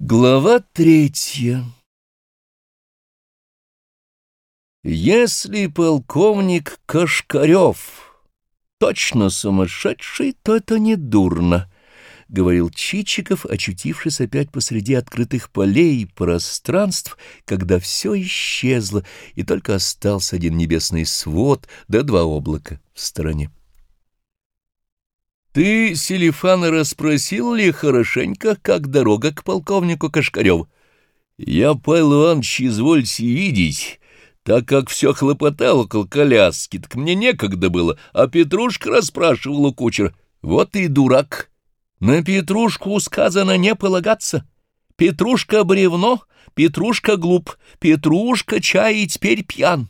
Глава третья Если полковник Кашкарев точно сумасшедший, то это не дурно, — говорил Чичиков, очутившись опять посреди открытых полей и пространств, когда все исчезло, и только остался один небесный свод да два облака в стороне. Ты, Селифана, расспросил ли хорошенько, как дорога к полковнику Кашкареву? Я, Павел Иванович, извольте видеть, так как все хлопотал около коляски, так мне некогда было, а Петрушка расспрашивал у кучера. Вот и дурак. На Петрушку сказано не полагаться. Петрушка бревно, Петрушка глуп, Петрушка чай и теперь пьян.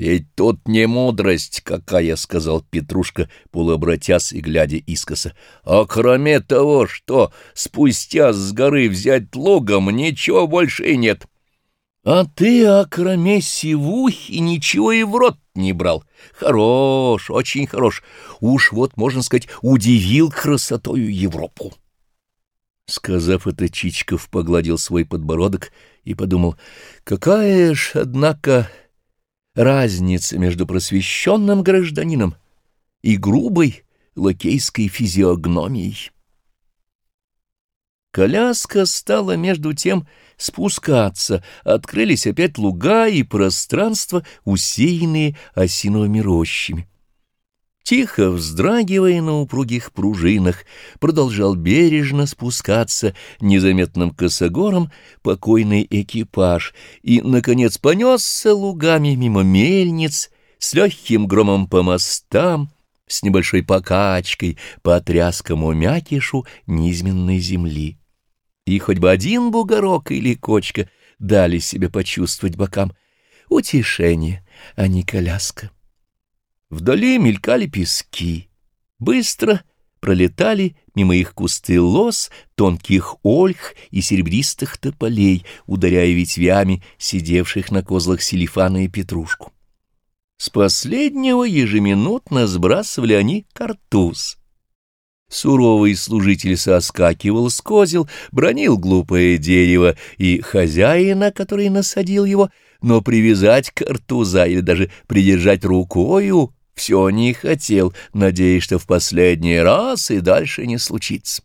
«Ведь тут не мудрость какая», — сказал Петрушка, полуобратясь и глядя искоса. «А кроме того, что спустя с горы взять лугом, ничего больше и нет». «А ты, а кроме сивухи, ничего и в рот не брал. Хорош, очень хорош. Уж вот, можно сказать, удивил красотою Европу». Сказав это, Чичков погладил свой подбородок и подумал, «Какая ж, однако...» разница между просвещенным гражданином и грубой лакейской физиогномией. Коляска стала между тем спускаться, открылись опять луга и пространства, усеянные осиновыми рощами. Тихо вздрагивая на упругих пружинах, продолжал бережно спускаться незаметным косогором покойный экипаж и, наконец, понесся лугами мимо мельниц с легким громом по мостам, с небольшой покачкой по тряскому мякишу низменной земли. И хоть бы один бугорок или кочка дали себе почувствовать бокам утешение, а не коляска. Вдали мелькали пески. Быстро пролетали мимо их кусты лос, тонких ольх и серебристых тополей, ударяя ветвями сидевших на козлах селифана и петрушку. С последнего ежеминутно сбрасывали они картуз. Суровый служитель соскакивал с козел, бронил глупое дерево и хозяина, который насадил его, но привязать картуза или даже придержать рукою все не хотел, надеясь, что в последний раз и дальше не случится.